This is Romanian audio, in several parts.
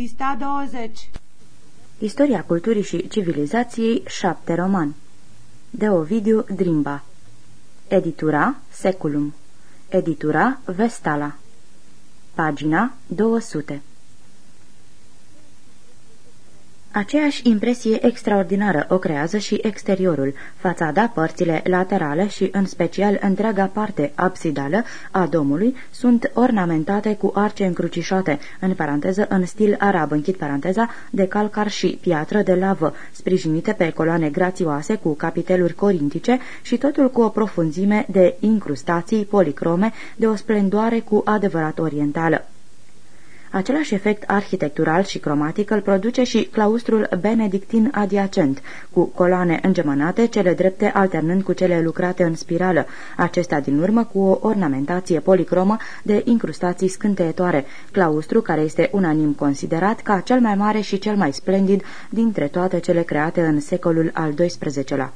Pista 20 Istoria culturii și civilizației 7 roman. De Ovidiu Drimba. Editura Seculum. Editura Vestala. Pagina 200 Aceeași impresie extraordinară o creează și exteriorul, fațada, părțile laterale și în special întreaga parte absidală a domului sunt ornamentate cu arce încrucișate, în paranteză în stil arab, închid paranteza, de calcar și piatră de lavă, sprijinite pe coloane grațioase cu capiteluri corintice și totul cu o profunzime de incrustații policrome de o splendoare cu adevărat orientală. Același efect arhitectural și cromatic îl produce și claustrul benedictin adiacent, cu coloane îngemănate, cele drepte alternând cu cele lucrate în spirală, acesta din urmă cu o ornamentație policromă de incrustații scânteietoare, claustru care este unanim considerat ca cel mai mare și cel mai splendid dintre toate cele create în secolul al XII-lea.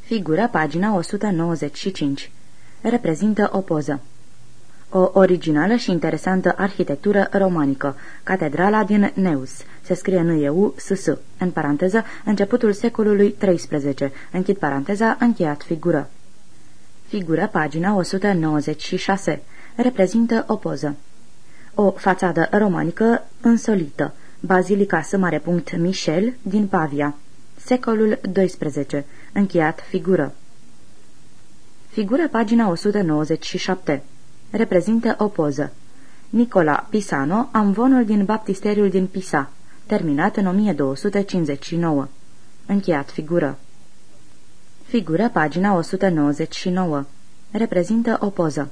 Figură pagina 195 Reprezintă o poză o originală și interesantă arhitectură romanică, catedrala din Neus, se scrie N-E-U, S-S, în paranteză, începutul secolului XIII, închid paranteza, încheiat figură. Figură, pagina 196, reprezintă o poză. O fațadă romanică însolită, Bazilica S. Michel din Pavia, secolul XII, încheiat figură. Figură, pagina 197 reprezintă o poză. Nicola Pisano, amvonul din baptisteriul din Pisa, terminat în 1259. Încheiat figură. Figură, pagina 199. Reprezintă o poză.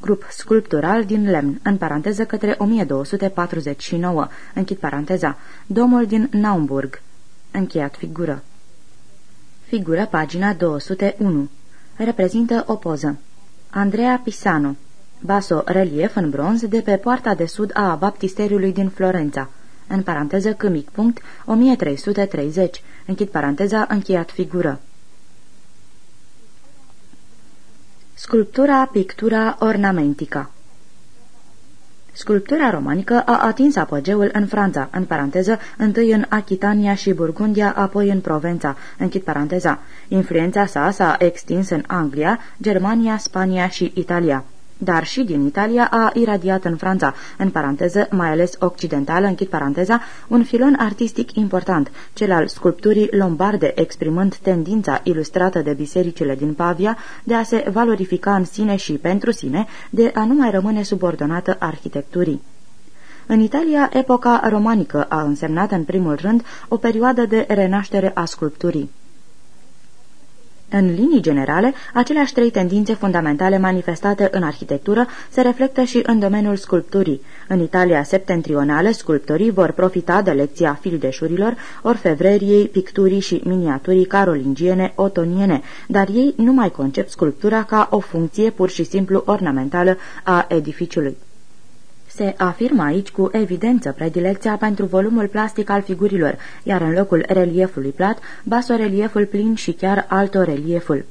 Grup sculptural din lemn, în paranteză către 1249, închid paranteza, domul din Naumburg. Încheiat figură. Figură, pagina 201. Reprezintă o poză. Andrea Pisano baso-relief în bronz de pe poarta de sud a baptisteriului din Florența, în paranteză câmic punct 1330, închid paranteza, încheiat figură. Sculptura, pictura ornamentica Sculptura romanică a atins apogeul în Franța, în paranteză, întâi în Achitania și Burgundia, apoi în Provența, închid paranteza. Influența sa s-a extins în Anglia, Germania, Spania și Italia dar și din Italia a iradiat în Franța, în paranteză, mai ales occidentală, închid paranteza, un filon artistic important, cel al sculpturii lombarde, exprimând tendința ilustrată de bisericile din Pavia de a se valorifica în sine și pentru sine, de a nu mai rămâne subordonată arhitecturii. În Italia, epoca romanică a însemnat în primul rând o perioadă de renaștere a sculpturii. În linii generale, aceleași trei tendințe fundamentale manifestate în arhitectură se reflectă și în domeniul sculpturii. În Italia septentrională, sculptorii vor profita de lecția fildeșurilor, orfevreriei, picturii și miniaturii carolingiene, otoniene, dar ei nu mai concep sculptura ca o funcție pur și simplu ornamentală a edificiului. Se afirmă aici cu evidență predilecția pentru volumul plastic al figurilor, iar în locul reliefului plat, basorelieful plin și chiar altorelieful.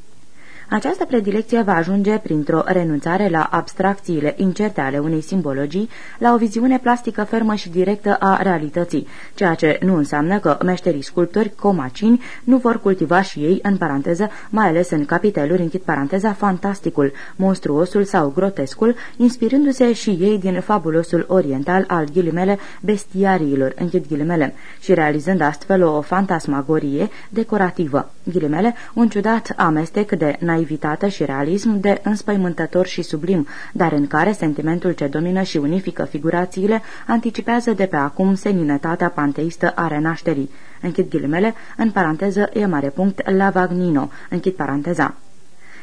Această predilecție va ajunge printr-o renunțare la abstracțiile incerte ale unei simbologii, la o viziune plastică fermă și directă a realității, ceea ce nu înseamnă că meșterii sculptori comacini nu vor cultiva și ei, în paranteză, mai ales în capiteluri, închid paranteza, fantasticul, monstruosul sau grotescul, inspirându-se și ei din fabulosul oriental al ghilimele bestiariilor, închid ghilimele, și realizând astfel o fantasmagorie decorativă, ghilimele, un ciudat amestec de naivitate și realism de înspăimântător și sublim, dar în care sentimentul ce domină și unifică figurațiile anticipează de pe acum seninătatea panteistă a renașterii. Închid ghilimele, în paranteză e mare punct la Vagnino, închid paranteza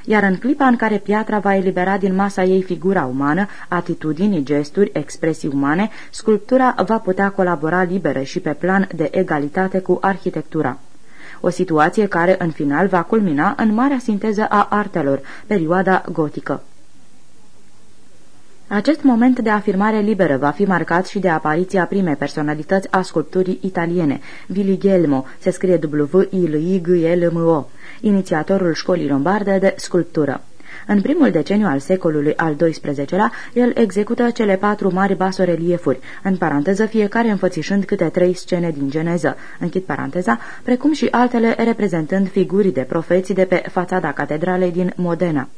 iar în clipa în care piatra va elibera din masa ei figura umană, atitudini, gesturi, expresii umane, sculptura va putea colabora liberă și pe plan de egalitate cu arhitectura o situație care în final va culmina în marea sinteză a artelor, perioada gotică. Acest moment de afirmare liberă va fi marcat și de apariția primei personalități a sculpturii italiene, Viligelmo, se scrie w i l i g l m o inițiatorul școlii lombarde de sculptură. În primul deceniu al secolului al XII-lea, el execută cele patru mari basoreliefuri, în paranteză fiecare înfățișând câte trei scene din geneză, închid paranteza, precum și altele reprezentând figuri de profeți de pe fațada catedralei din Modena.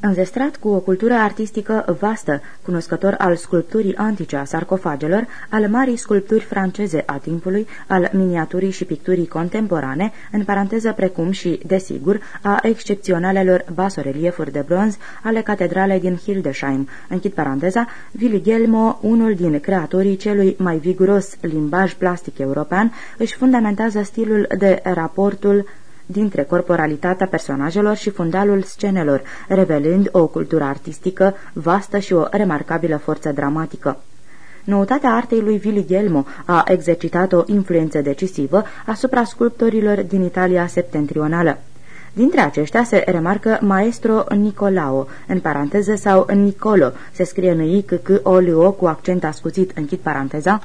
Înzestrat cu o cultură artistică vastă, cunoscător al sculpturii antice a sarcofagelor, al marii sculpturi franceze a timpului, al miniaturii și picturii contemporane, în paranteză precum și, desigur, a excepționalelor basoreliefuri de bronz ale catedralei din Hildesheim. Închid paranteza, Viligelmo, unul din creatorii celui mai viguros limbaj plastic european, își fundamentează stilul de raportul dintre corporalitatea personajelor și fundalul scenelor, revelând o cultură artistică vastă și o remarcabilă forță dramatică. Noutatea artei lui Viligelmo a exercitat o influență decisivă asupra sculptorilor din Italia septentrională. Dintre aceștia se remarcă maestro Nicolao, în paranteză sau Nicolo, se scrie în i c c o l o cu accent ascuțit, închid paranteza,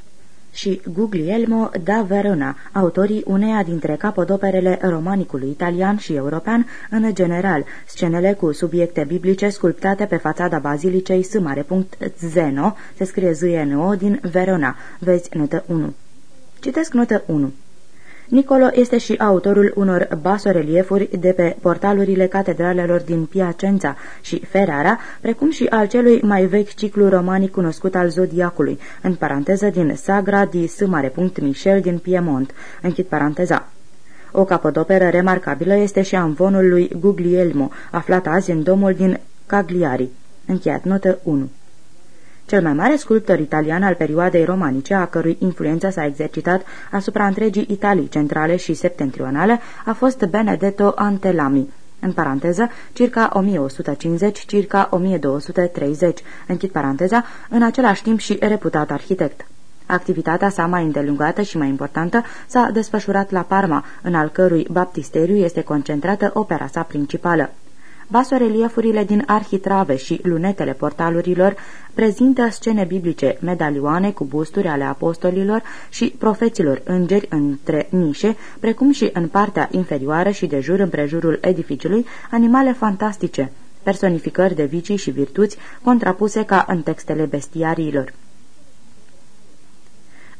și Guglielmo da Verona, autorii uneia dintre capodoperele romanicului italian și european în general, scenele cu subiecte biblice sculptate pe fațada bazilicei S. Zeno, se scrie z din Verona, vezi notă 1. Citesc notă 1. Nicolo este și autorul unor basoreliefuri de pe portalurile catedralelor din Piacenza și Ferrara, precum și al celui mai vechi ciclu romanic cunoscut al Zodiacului, în paranteză din Sagra di S. Michel din Piemont, închid paranteza. O capodoperă remarcabilă este și amvonul lui Guglielmo, aflat azi în domul din Cagliari. Încheiat notă 1. Cel mai mare sculptor italian al perioadei romanice, a cărui influență s-a exercitat asupra întregii Italii centrale și septentrionale, a fost Benedetto Antelami, în paranteză, circa 1150, circa 1230, închid paranteza, în același timp și reputat arhitect. Activitatea sa mai îndelungată și mai importantă s-a desfășurat la Parma, în al cărui baptisteriu este concentrată opera sa principală. Basoreliefurile din arhitrave și lunetele portalurilor prezintă scene biblice, medalioane cu busturi ale apostolilor și profeților îngeri între nișe, precum și în partea inferioară și de jur împrejurul edificiului, animale fantastice, personificări de vicii și virtuți contrapuse ca în textele bestiariilor.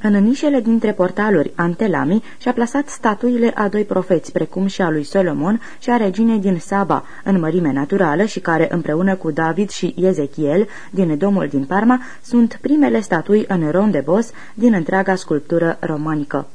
În nișele dintre portaluri Antelami și-a plasat statuile a doi profeți, precum și a lui Solomon și a reginei din Saba, în mărime naturală și care, împreună cu David și Ezechiel, din domul din Parma, sunt primele statui în ron de bos din întreaga sculptură romanică.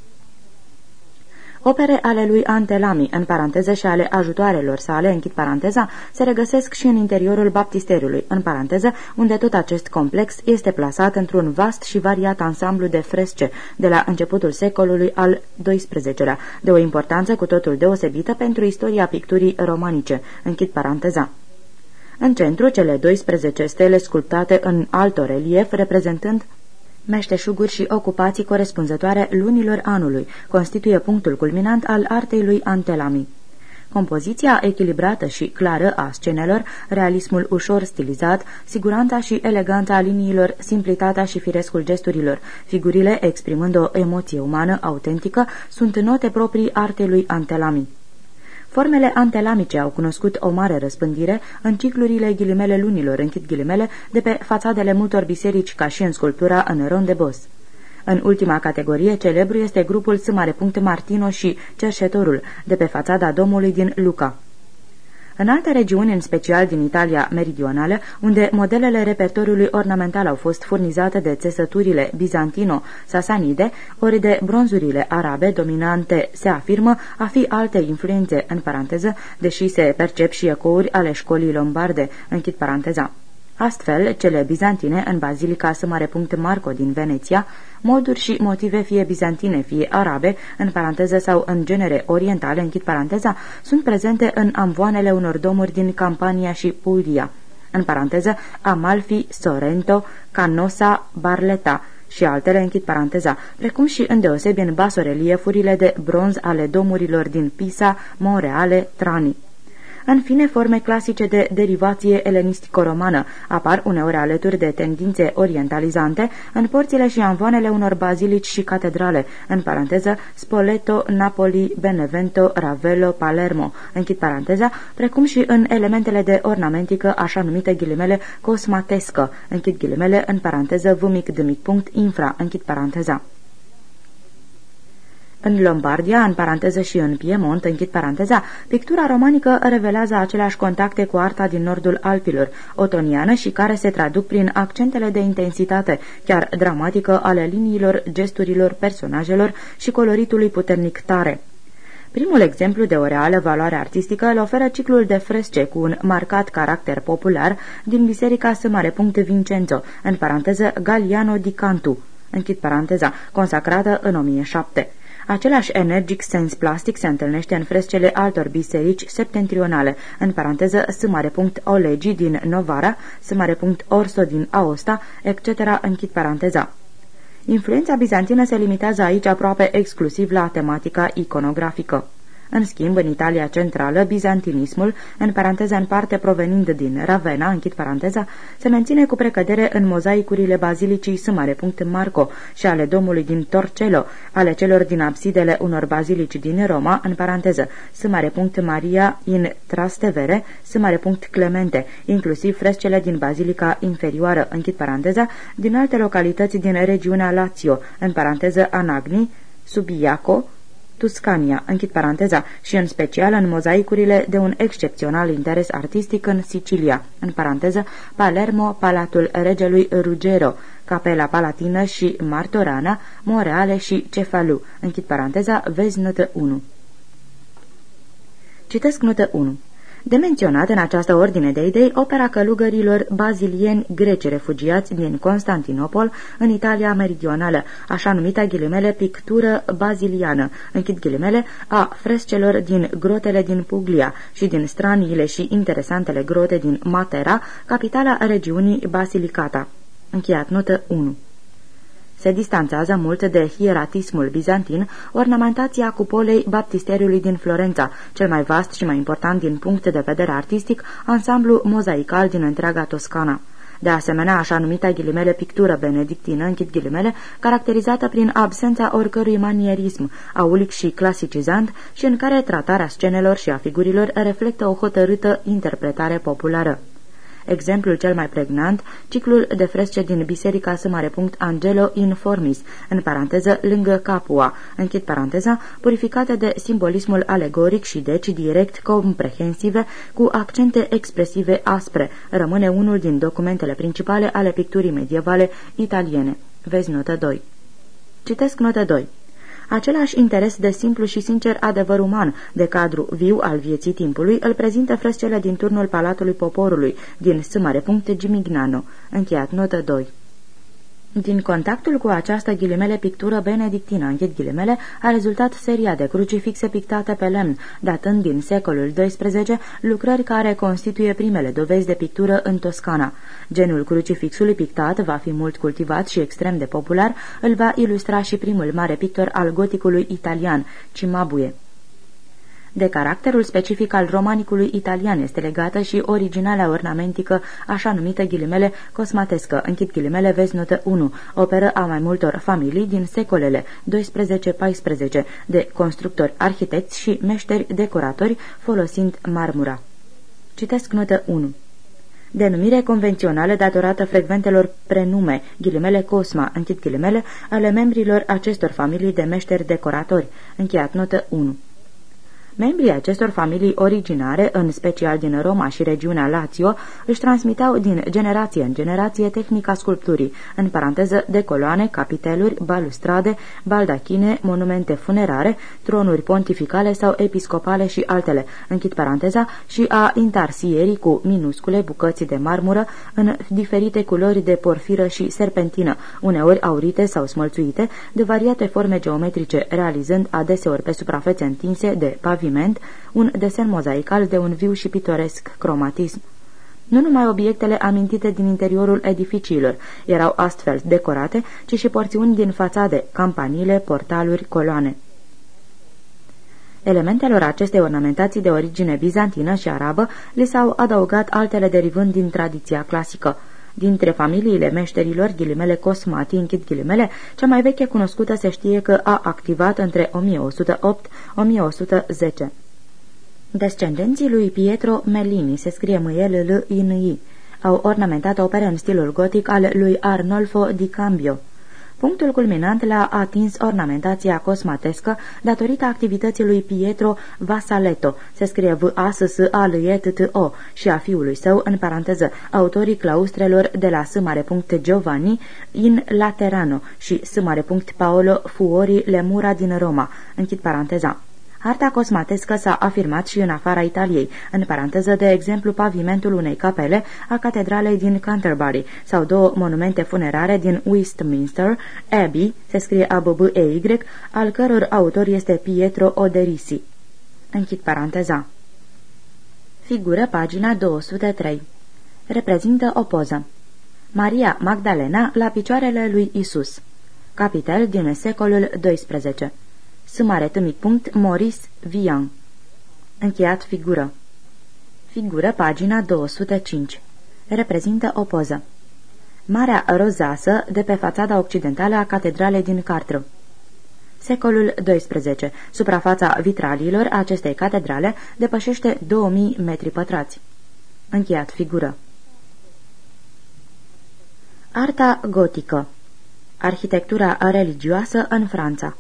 Opere ale lui Antelami, în paranteză și ale ajutoarelor sale, închid paranteza, se regăsesc și în interiorul baptisteriului, în paranteză, unde tot acest complex este plasat într-un vast și variat ansamblu de fresce de la începutul secolului al XII-lea, de o importanță cu totul deosebită pentru istoria picturii romanice, închid paranteza. În centru, cele 12 stele sculptate în alto relief, reprezentând meșteșuguri și ocupații corespunzătoare lunilor anului, constituie punctul culminant al artei lui Antelami. Compoziția echilibrată și clară a scenelor, realismul ușor stilizat, siguranța și eleganța liniilor, simplitatea și firescul gesturilor, figurile exprimând o emoție umană autentică, sunt note proprii artei lui Antelami. Formele antelamice au cunoscut o mare răspândire în ciclurile ghilimele lunilor, închid ghilimele, de pe fațadele multor biserici ca și în sculptura în ron de bos. În ultima categorie, celebru este grupul S. Martino și Cerșetorul, de pe fațada domului din Luca. În alte regiuni, în special din Italia meridională, unde modelele repertoriului ornamental au fost furnizate de țesăturile bizantino-sasanide, ori de bronzurile arabe dominante, se afirmă a fi alte influențe, în paranteză, deși se percep și ecouri ale școlii lombarde, închid paranteza. Astfel, cele bizantine în Bazilica S. Marco din Veneția, moduri și motive fie bizantine, fie arabe, în paranteză sau în genere orientale, închid paranteza, sunt prezente în amvoanele unor domuri din Campania și Puglia, în paranteză Amalfi, Sorrento, Canosa, Barleta, și altele închid paranteza, precum și îndeosebi în basoreliefurile de bronz ale domurilor din Pisa, Monreale, Trani. În fine, forme clasice de derivație elenistico-romană. Apar uneori alături de tendințe orientalizante în porțile și anvoanele unor bazilici și catedrale, în paranteză Spoleto, Napoli, Benevento, Ravello, Palermo, închid paranteza, precum și în elementele de ornamentică, așa numite ghilimele cosmatescă, închid ghilimele, în paranteză v mic de mic punct infra, închid paranteza. În Lombardia, în paranteză și în Piemont, închid paranteza, pictura romanică revelează aceleași contacte cu arta din nordul Alpilor, otoniană și care se traduc prin accentele de intensitate, chiar dramatică, ale liniilor, gesturilor, personajelor și coloritului puternic tare. Primul exemplu de o reală valoare artistică îl oferă ciclul de fresce cu un marcat caracter popular din Biserica S. Vincenzo, în paranteză Galiano di Cantu, închid paranteza, consacrată în 1007. Același energic sens plastic se întâlnește în frescele altor biserici septentrionale, în paranteză Olegi din Novara, Orso din Aosta, etc., închid paranteza. Influența bizantină se limitează aici aproape exclusiv la tematica iconografică. În schimb, în Italia centrală, bizantinismul, în paranteză în parte provenind din Ravenna, închid paranteza, se menține cu precădere în mozaicurile bazilicii S. Marco și ale domului din Torcello, ale celor din absidele unor bazilici din Roma, în paranteză S. Maria in Trastevere, S. Clemente, inclusiv frescele din bazilica inferioară, închid paranteza, din alte localități din regiunea Lazio, în paranteză Anagni, Subiaco, Tuscania, închid paranteza, și în special în mozaicurile de un excepțional interes artistic în Sicilia, în paranteză Palermo, Palatul Regelui Ruggero, Capela Palatină și Martorana, Moreale și Cefalu, închid paranteza, vezi notă 1. Citesc notă 1. De menționat în această ordine de idei opera călugărilor bazilieni greci refugiați din Constantinopol în Italia meridională, așa numită ghilimele pictură baziliană, închid ghilimele, a frescelor din grotele din Puglia și din straniile și interesantele grote din Matera, capitala regiunii Basilicata. Încheiat notă 1 se distanțează mult de hieratismul bizantin, ornamentația cupolei baptisteriului din Florența, cel mai vast și mai important din punct de vedere artistic, ansamblu mozaical din întreaga Toscana. De asemenea, așa numită ghilimele pictură benedictină, închid ghilimele, caracterizată prin absența oricărui manierism, aulic și clasicizant și în care tratarea scenelor și a figurilor reflectă o hotărâtă interpretare populară. Exemplul cel mai pregnant, ciclul de fresce din Biserica S. Angelo Informis, în paranteză lângă Capua, închid paranteza, purificate de simbolismul alegoric și deci direct comprehensive cu accente expresive aspre, rămâne unul din documentele principale ale picturii medievale italiene. Vezi notă 2. Citesc notă 2. Același interes de simplu și sincer adevăr uman, de cadru viu al vieții timpului, îl prezintă frescele din turnul Palatului Poporului, din S. Gimignano. Încheiat notă 2. Din contactul cu această ghilimele pictură benedictină, închid ghilimele, a rezultat seria de crucifixe pictate pe lemn, datând din secolul XII lucrări care constituie primele dovezi de pictură în Toscana. Genul crucifixului pictat va fi mult cultivat și extrem de popular, îl va ilustra și primul mare pictor al goticului italian, Cimabue. De caracterul specific al romanicului italian este legată și originala ornamentică, așa numită ghilimele cosmatescă, închid ghilimele, vezi notă 1, operă a mai multor familii din secolele 12-14, de constructori, arhitecți și meșteri decoratori folosind marmura. Citesc notă 1 denumire convențională datorată frecventelor prenume, ghilimele Cosma, închid ghilimele, ale membrilor acestor familii de meșteri decoratori, încheiat notă 1. Membrii acestor familii originare, în special din Roma și regiunea Lazio, își transmiteau din generație în generație tehnica sculpturii, în paranteză de coloane, capiteluri, balustrade, baldachine, monumente funerare, tronuri pontificale sau episcopale și altele, închid paranteza, și a intarsierii cu minuscule bucăți de marmură în diferite culori de porfiră și serpentină, uneori aurite sau smălțuite, de variate forme geometrice, realizând adeseori pe suprafețe întinse de pavii paviment un desen mozaical de un viu și pitoresc cromatism. Nu numai obiectele amintite din interiorul edificiilor erau astfel decorate, ci și porțiuni din fațade, campaniile, portaluri, coloane. Elementelor acestei ornamentații de origine bizantină și arabă li s-au adăugat altele derivând din tradiția clasică. Dintre familiile meșterilor, ghilimele cosmati, închid ghilimele, cea mai veche cunoscută se știe că a activat între 1108-1110. Descendenții lui Pietro Mellini, se scrie mâiel l i n i au ornamentat opere în stilul gotic al lui Arnolfo di Cambio. Punctul culminant l-a atins ornamentația cosmatescă datorită activității lui Pietro Vasaletto, se scrie v a s s a l e t t o și a fiului său, în paranteză, autorii claustrelor de la S. Giovanni in Laterano și S. Paolo Fuori Lemura din Roma, închid paranteza. Harta cosmatescă s-a afirmat și în afara Italiei, în paranteză de exemplu pavimentul unei capele a catedralei din Canterbury sau două monumente funerare din Westminster Abbey, se scrie A-B-B-E-Y, al căror autor este Pietro Oderisi. Închid paranteza. Figură pagina 203. Reprezintă o poză. Maria Magdalena la picioarele lui Isus. Capitel din secolul 12. Maurice Vian Încheiat figură Figură pagina 205 Reprezintă o poză Marea rozasă de pe fațada occidentală a catedralei din Cartru Secolul XII. Suprafața vitraliilor acestei catedrale depășește 2000 metri pătrați. Încheiat figură. Arta gotică Arhitectura religioasă în Franța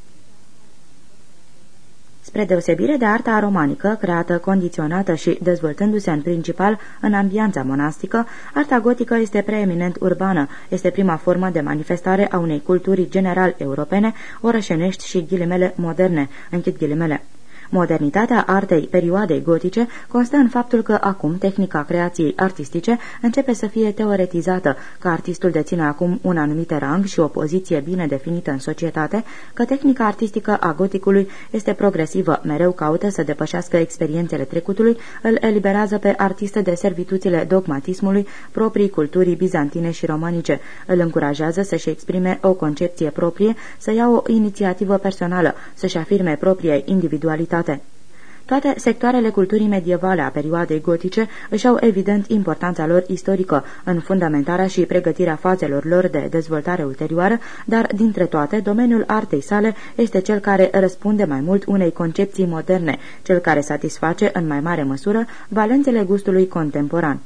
Spre deosebire de arta romanică, creată, condiționată și dezvoltându-se în principal în ambianța monastică, arta gotică este preeminent urbană, este prima formă de manifestare a unei culturi general europene, orășenești și ghilimele moderne, închid ghilimele. Modernitatea artei perioadei gotice constă în faptul că acum tehnica creației artistice începe să fie teoretizată, că artistul deține acum un anumit rang și o poziție bine definită în societate, că tehnica artistică a goticului este progresivă, mereu caută să depășească experiențele trecutului, îl eliberează pe artist de servituțile dogmatismului proprii culturii bizantine și romanice, îl încurajează să-și exprime o concepție proprie, să ia o inițiativă personală, să-și afirme propria individualitate calitate. Toate sectoarele culturii medievale a perioadei gotice își au evident importanța lor istorică în fundamentarea și pregătirea fazelor lor de dezvoltare ulterioară, dar dintre toate, domeniul artei sale este cel care răspunde mai mult unei concepții moderne, cel care satisface în mai mare măsură valențele gustului contemporan.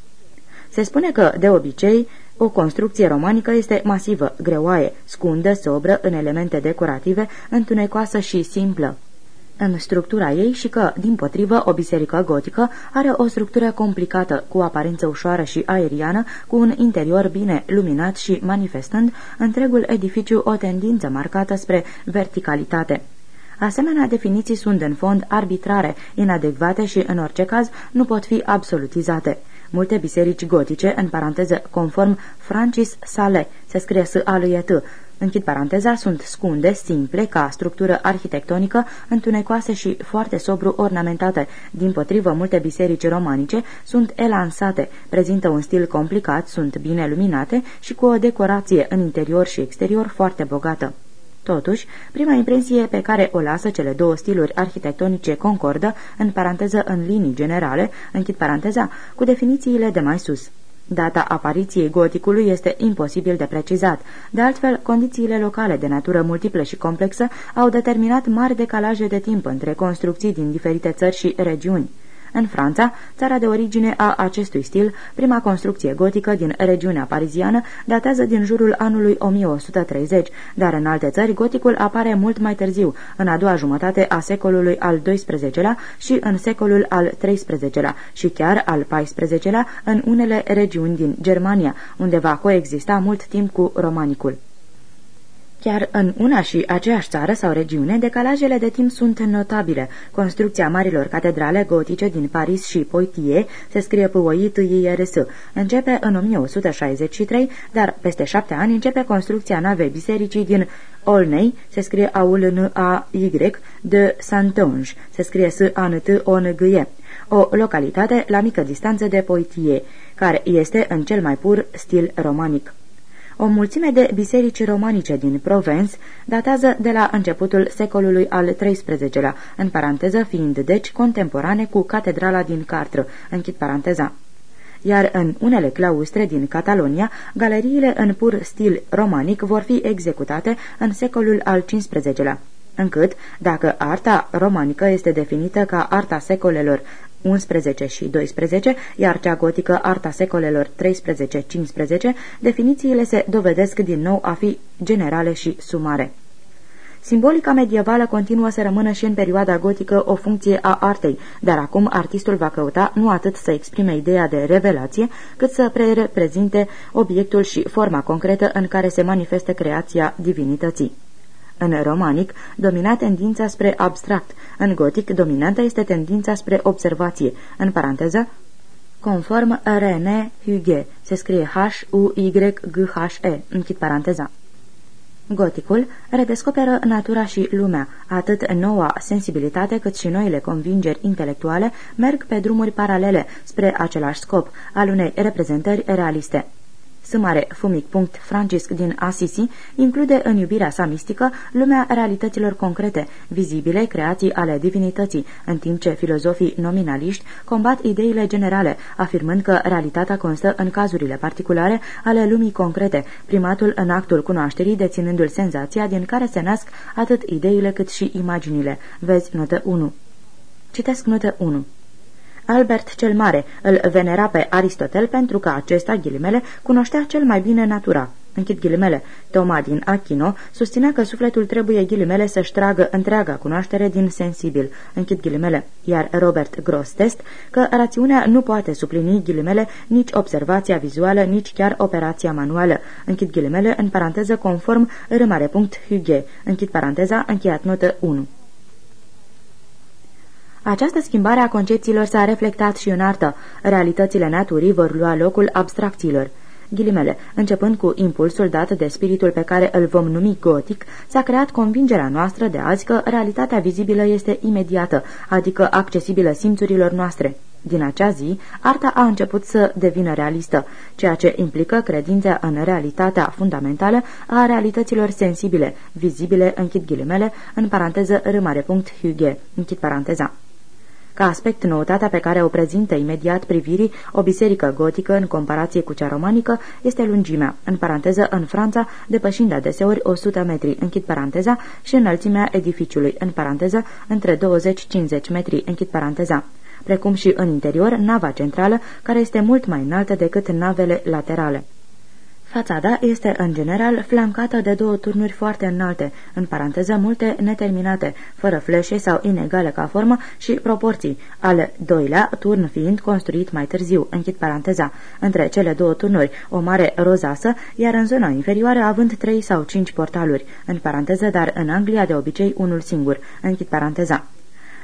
Se spune că, de obicei, o construcție romanică este masivă, greoaie, scundă, sobră, în elemente decorative, întunecoasă și simplă în structura ei și că, din potrivă, o biserică gotică are o structură complicată, cu aparență ușoară și aeriană, cu un interior bine luminat și manifestând întregul edificiu o tendință marcată spre verticalitate. Asemenea, definiții sunt în fond arbitrare, inadecvate și, în orice caz, nu pot fi absolutizate. Multe biserici gotice, în paranteză conform Francis Sale, se scrie s a lui -t, închid paranteza, sunt scunde, simple, ca structură arhitectonică, întunecoase și foarte sobru ornamentate. Din potrivă, multe biserici romanice sunt elansate, prezintă un stil complicat, sunt bine luminate și cu o decorație în interior și exterior foarte bogată. Totuși, prima impresie pe care o lasă cele două stiluri arhitectonice concordă, în paranteză în linii generale, închid paranteza, cu definițiile de mai sus. Data apariției goticului este imposibil de precizat. De altfel, condițiile locale de natură multiplă și complexă au determinat mari decalaje de timp între construcții din diferite țări și regiuni. În Franța, țara de origine a acestui stil, prima construcție gotică din regiunea pariziană datează din jurul anului 1130, dar în alte țări goticul apare mult mai târziu, în a doua jumătate a secolului al XII-lea și în secolul al XIII-lea și chiar al XIV-lea în unele regiuni din Germania, unde va coexista mult timp cu romanicul. Chiar în una și aceeași țară sau regiune, decalajele de timp sunt notabile. Construcția marilor catedrale gotice din Paris și Poitiers se scrie p o i t i r s Începe în 1163, dar peste șapte ani începe construcția navei bisericii din Olney, se scrie a u l n a y de Santonge, se scrie s a n t o n g -E, o localitate la mică distanță de Poitiers, care este în cel mai pur stil romanic. O mulțime de biserici romanice din Provence datează de la începutul secolului al XIII-lea, în paranteză fiind deci contemporane cu catedrala din Cartră, închid paranteza. Iar în unele claustre din Catalonia, galeriile în pur stil romanic vor fi executate în secolul al XV-lea încât, dacă arta romanică este definită ca arta secolelor 11 și 12, iar cea gotică arta secolelor 13-15, definițiile se dovedesc din nou a fi generale și sumare. Simbolica medievală continuă să rămână și în perioada gotică o funcție a artei, dar acum artistul va căuta nu atât să exprime ideea de revelație, cât să reprezinte obiectul și forma concretă în care se manifestă creația divinității. În romanic domina tendința spre abstract, în gotic dominantă este tendința spre observație, în paranteză, conform René Huguet, se scrie H-U-Y-G-H-E, închid paranteza. Goticul redescoperă natura și lumea, atât noua sensibilitate cât și noile convingeri intelectuale merg pe drumuri paralele spre același scop, al unei reprezentări realiste. Sâmare Fumic. Francisc din Assisi include în iubirea sa mistică lumea realităților concrete, vizibile, creații ale divinității, în timp ce filozofii nominaliști combat ideile generale, afirmând că realitatea constă în cazurile particulare ale lumii concrete, primatul în actul cunoașterii deținându-l senzația din care se nasc atât ideile cât și imaginile. Vezi notă 1. Citesc notă 1. Albert cel Mare îl venera pe Aristotel pentru că acesta, ghilimele, cunoștea cel mai bine natura. Închid ghilimele. Toma din Achino susținea că sufletul trebuie ghilimele să-și tragă întreaga cunoaștere din sensibil. Închid ghilimele. Iar Robert Grostest că rațiunea nu poate suplini ghilimele nici observația vizuală, nici chiar operația manuală. Închid ghilimele în paranteză conform râmare punct Huguet. Închid paranteza, încheiat notă 1. Această schimbare a concepțiilor s-a reflectat și în artă. Realitățile naturii vor lua locul abstracțiilor. Ghilimele, începând cu impulsul dat de spiritul pe care îl vom numi gotic, s-a creat convingerea noastră de azi că realitatea vizibilă este imediată, adică accesibilă simțurilor noastre. Din acea zi, arta a început să devină realistă, ceea ce implică credința în realitatea fundamentală a realităților sensibile, vizibile, închid ghilimele, în paranteză râmare punct Hugue, închid paranteza. Ca aspect, noutatea pe care o prezintă imediat privirii o biserică gotică în comparație cu cea romanică este lungimea, în paranteză în Franța, depășind adeseori 100 metri, închid paranteza, și înălțimea edificiului, în paranteză, între 20-50 metri, închid paranteza. Precum și în interior nava centrală, care este mult mai înaltă decât navele laterale. Fațada este, în general, flancată de două turnuri foarte înalte, în paranteză multe neterminate, fără fleșe sau inegale ca formă și proporții, al doilea turn fiind construit mai târziu, închid paranteza, între cele două turnuri, o mare rozasă, iar în zona inferioară având trei sau cinci portaluri, în paranteză, dar în Anglia de obicei unul singur, închid paranteza.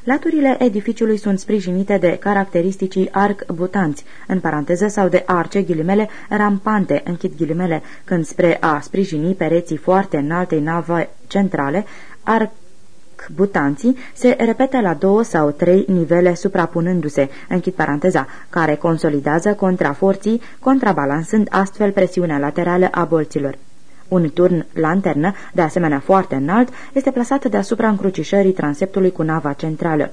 Laturile edificiului sunt sprijinite de caracteristicii arc-butanți, în paranteză sau de arce ghilimele rampante, închid ghilimele, când spre a sprijini pereții foarte înaltei nave centrale, arc butanții se repetă la două sau trei nivele suprapunându-se, închid paranteza, care consolidează contraforții, contrabalansând astfel presiunea laterală a bolților. Un turn lanternă, de asemenea foarte înalt, este plasat deasupra încrucișării transeptului cu nava centrală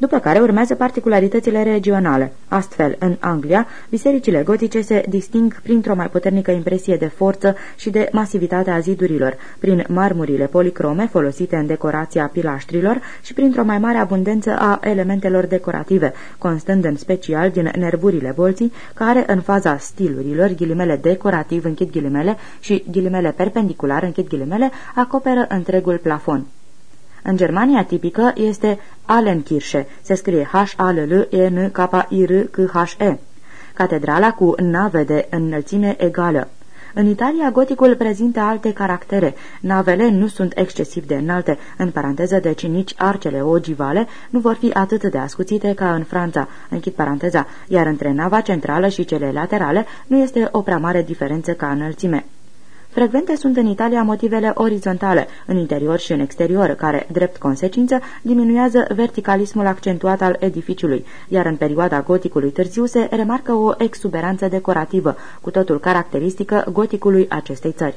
după care urmează particularitățile regionale. Astfel, în Anglia, bisericile gotice se disting printr-o mai puternică impresie de forță și de masivitate a zidurilor, prin marmurile policrome folosite în decorația pilaștrilor și printr-o mai mare abundență a elementelor decorative, constând în special din nervurile bolții, care, în faza stilurilor, ghilimele decorativ, închid ghilimele, și ghilimele perpendicular, închid ghilimele, acoperă întregul plafon. În Germania tipică este Allenkirche, se scrie H-A-L-L-E-N-K-I-R-K-H-E. Catedrala cu nave de înălțime egală. În Italia, goticul prezintă alte caractere. Navele nu sunt excesiv de înalte, în paranteză, deci nici arcele ogivale nu vor fi atât de ascuțite ca în Franța, închid paranteza, iar între nava centrală și cele laterale nu este o prea mare diferență ca înălțime. Frecvente sunt în Italia motivele orizontale, în interior și în exterior, care, drept consecință, diminuează verticalismul accentuat al edificiului, iar în perioada goticului târziu se remarcă o exuberanță decorativă, cu totul caracteristică goticului acestei țări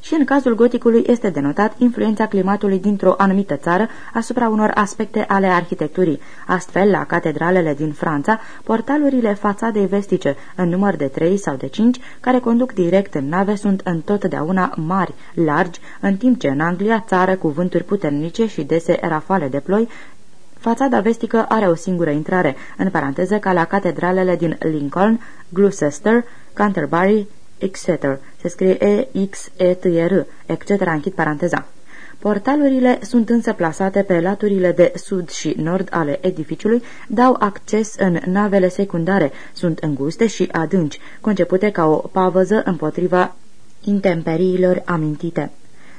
și în cazul goticului este denotat influența climatului dintr-o anumită țară asupra unor aspecte ale arhitecturii. Astfel, la catedralele din Franța, portalurile fațadei vestice, în număr de 3 sau de 5, care conduc direct în nave, sunt întotdeauna mari, largi, în timp ce în Anglia, țară cu vânturi puternice și dese rafale de ploi, Fațada vestică are o singură intrare, în paranteză ca la catedralele din Lincoln, Gloucester, Canterbury, Exeter. Se scrie E-X-E-T-R, etc. Închid paranteza. Portalurile sunt însă plasate pe laturile de sud și nord ale edificiului, dau acces în navele secundare, sunt înguste și adânci, concepute ca o pavăză împotriva intemperiilor amintite.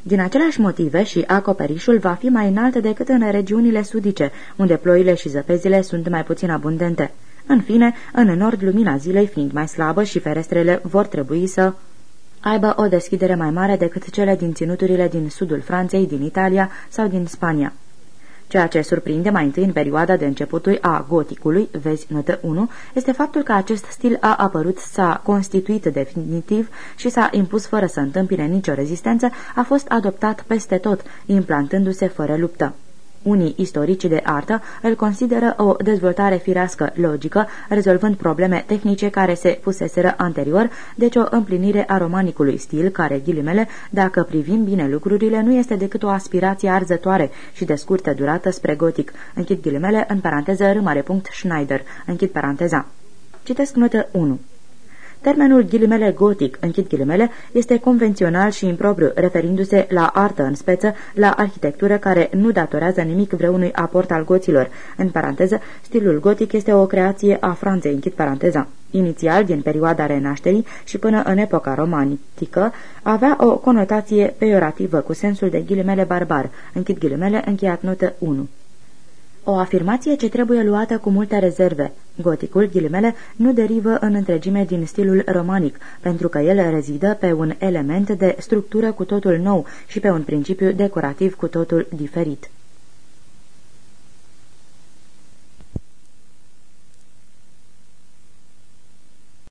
Din aceleași motive și acoperișul va fi mai înalt decât în regiunile sudice, unde ploile și zăpezile sunt mai puțin abundente. În fine, în nord, lumina zilei fiind mai slabă și ferestrele vor trebui să aibă o deschidere mai mare decât cele din ținuturile din sudul Franței, din Italia sau din Spania. Ceea ce surprinde mai întâi în perioada de începutului a goticului, vezi notă 1, este faptul că acest stil a apărut, s-a constituit definitiv și s-a impus fără să întâmpine nicio rezistență, a fost adoptat peste tot, implantându-se fără luptă. Unii istorici de artă îl consideră o dezvoltare firească logică, rezolvând probleme tehnice care se puseseră anterior, deci o împlinire a romanicului stil, care, ghilimele, dacă privim bine lucrurile, nu este decât o aspirație arzătoare și de scurtă durată spre gotic. Închid ghilimele, în paranteză, râmare punct Schneider. Închid paranteza. Citesc notă 1. Termenul ghilimele gotic, închid ghilimele, este convențional și impropriu, referindu-se la artă în speță, la arhitectură care nu datorează nimic vreunui aport al goților. În paranteză, stilul gotic este o creație a Franței, închid paranteza. Inițial, din perioada renașterii și până în epoca romantică, avea o conotație peiorativă cu sensul de ghilimele barbar, închid ghilimele, încheiat notă 1. O afirmație ce trebuie luată cu multe rezerve. Goticul, ghilimele, nu derivă în întregime din stilul romanic, pentru că el rezidă pe un element de structură cu totul nou și pe un principiu decorativ cu totul diferit.